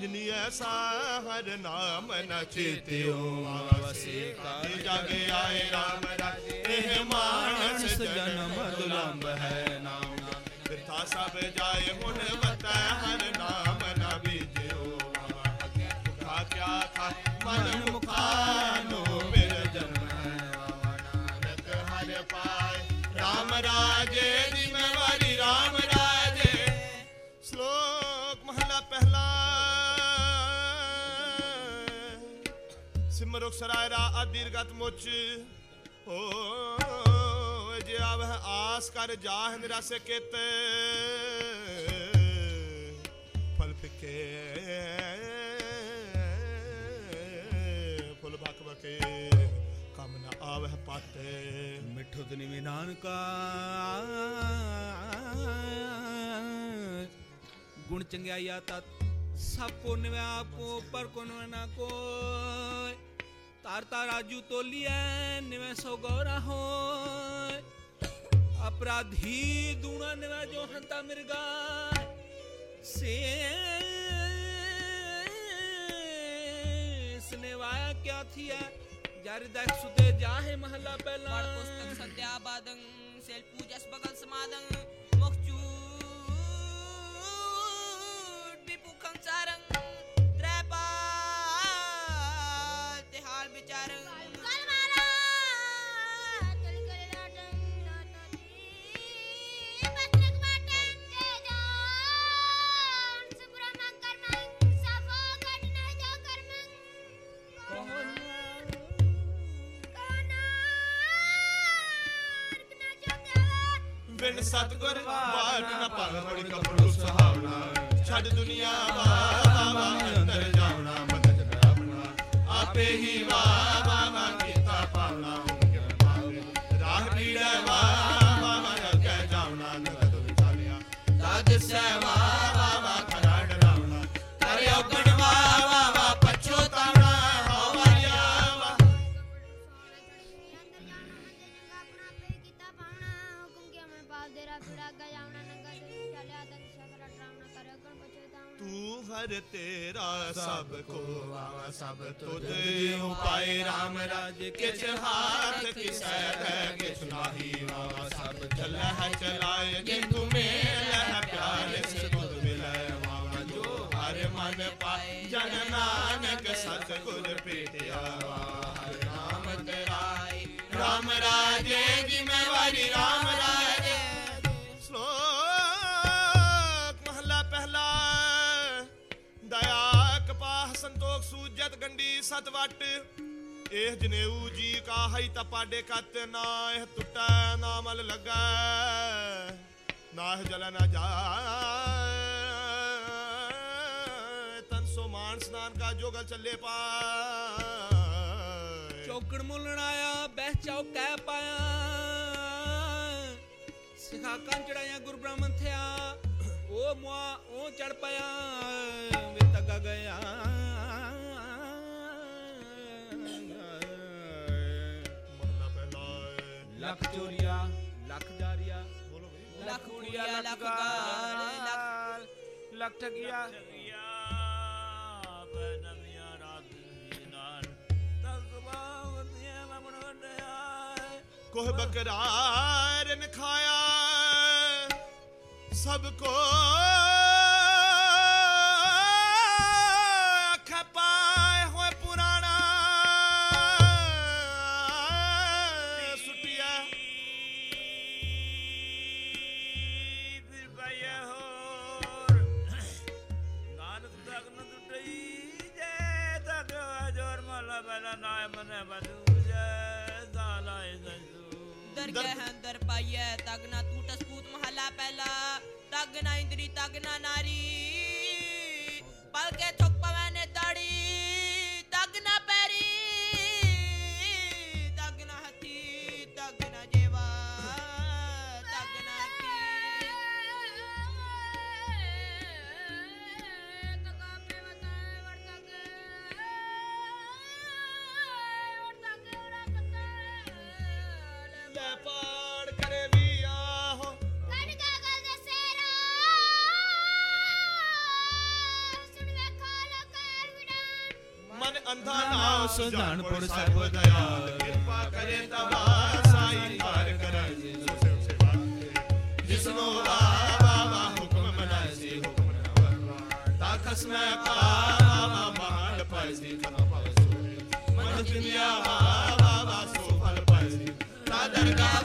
ਜਿਨੀ ਐਸਾ ਹਰ ਨਾਮ ਨ ਚੇਤਿਓ ਵਸੇ ਕਾਲ ਜਗ ਆਏ ਰਾਮ ਰਾਜੇ। ਇਹ ਮਾਨਸ ਜਨਮ ਦੁਲੰਭ ਹੈ ਨਾਮ। ਬਿਰਥਾ ਸਭ ਜਾਏ, ਹੁਣ ਵਤੈ ਹਰ ਨਾਮ ਨ ਬੀਜਿਓ ਭੁਖਾ ਕਿਆ ਥਾ, ਮਨ ਮੁਖਾਨੋ ਮੇਰ ਜਨਮ ਹੈ ਨਾਨਕ ਹਰ ਪਾਏ ਰਾਮ ਰਾਜੇ ਦੀ ਮੈਂ ਸਿਮਰੁਖ ਸਰਾਇਰਾ ਅਦੀਰਗਤ ਮੁਚ। ਓ, ਜੇ ਆਵਹਿ ਆਸ ਕਰ ਜਾਹ ਨਿਰਾਸੇ ਕਿਤ। ਫਲ ਫਿਕੇ। ਫੁੱਲ ਭਕ ਬਕੇ। ਕਮ ਨ ਆਵਹਿ ਪਾਤੇ ਮਿੱਠੋ ਤਨੀ ਨਾਨਕਾ। ਗੁਣ ਚੰਗਿਆਈ ਆ ਤਤ। ਸਭ ਕੋ ਨਿਵੈ ਆਪੋ, ਪਰ ਕੋ ਨਾ ਕੋਇ ਤਾਰ ਰਾਜੂ ਤੋਲੀਐ, ਨਿਵੈ ਸੋ ਗੌਰਾ ਹੋਇ। ਅਪਰਾਧੀ ਦੂਣਾ ਨਿਵੈ ਜੋ ਹੰਤਾ ਮਿਰਗਾ ਸੇ ਸਨੇਵਾਇਆ ਕਿਆ ਥੀਐ, ਜਰ ਦਖ ਸੁਤੇ ਜਾਹੇ ਮਹਲਾ ਪਹਿਲਾ। ਪੜ ਪੁਸਤਕ ਸੰਧਿਆ ਸੇਲ ਪੂਜਸ ਬਗਲ ਸਮਾਦੰ। ਬਿਨ ਸਤਗੁਰ ਬਾਟ ਨ ਬੜੀ ਕਪੜੂ ਸੁਹਾਵਣਾ ਛੱਡ ਦੁਨੀਆ ਬਾਵਾ ਅੰਦਰ ਜਾਵਣਾ। perrimar. ਤੂੰ ਹਰ ਤੇਰਾ ਸਭ ਕੋ ਆਵਾ ਸਭ ਤੁਧ ਉਪਾਏ RAM ਰਾਜ ਕਿਛ ਹਾਥ ਕਿਸੈ ਹੈ ਕਿਛ ਨਾਹੀ ਆਵਾ ਸਭ ਚੱਲੈ ਹੈ ਚਲਾਏ ਜੇ ਤੂੰ ਮੇਲ ਹੈ ਪਿਆਰ ਸੇ ਤੁਧ ਮਿਲੈ ਵਾਵਾ ਜੋ ਹਰ ਮਨ ਪਾਏ ਜਨ ਨਾਨਕ ਸਤ ਗੁਰ ਸਤ ਵਟ ਇਹ ਜਨੇਊ ਜੀ ਕਾ ਤਪਾਡੇ ਕਤ ਨਾ, ਇਹ ਟੁੱਟੈ ਨਾ ਮਲ ਲੱਗੈ, ਨਾ ਇਹ ਜਲ ਨਾ ਜਾਏ। ਤਨ ਸੋ ਮਾਨ ਸਨਾਨ ਕਾ ਜੋਗਲ ਚੱਲੇ ਪਾਏ। ਚੌਕੜ ਮੁੱਲਣ ਆਇਆ, ਬਹਿ ਚਾਉ ਪਾਇਆ। ਸਿਖਾ ਕਾਂ ਚੜਾਇਆ ਗੁਰ ਬ੍ਰਾਹਮਣ ਥਿਆ ਉਹ ਮੁਆ, ਉਹ ਚੜ ਪਾਇਆ। ਲੱਖ ਕੁੜੀਆ ਲੱਖ ਗਾਲ ਲੱਖ ਲੱਖ ਠਗੀਆ। ਕੋਹ ਬਕਰਾਰ ਨ ਖਾਇਆ ਸਭ ਕੋ ਨਾਇ ਮਨੇ ਬਦੂ ਜੇ ਦਾਲਾਏ ਸੰਸੂ। ਦਰਗਹਿ ਅੰਦਰ ਪਾਈਐ ਤਗਨਾ ਟੂਟ ਸਪੂਤ ਮਹਲਾ ਪਹਿਲਾ। ਤਗ ਨਾ ਇੰਦਰੀ, ਤਗ ਨਾ ਨਾਰੀ। ਪਲਕੇ ਨਾਮ ਸੁਧਾਨਪੁਰ ਸਭ ਦਇਆਲ ਕਿਰਪਾ ਕਰੇ ਤਵਾ ਸਾਈ ਹਰ ਕਰੈ ਜਿਸਨੋ ਆਵਾ ਵਾ ਹੁਕਮ ਮਨਾਏ ਸੀ ਹੁਕਮ ਨਾ ਵਰਵਾ ਤਾ ਪਾਵਾ ਮਹਾਨ ਪਾਈ ਸੀ ਤਾ ਪਾਈ ਸੋ। ਮਨ ਦੁਨੀਆ ਆਵਾ ਵਾ ਸੋ ਫਲ ਪਾਈ ਸੀ। ਤਾ ਦਰਗਾਹ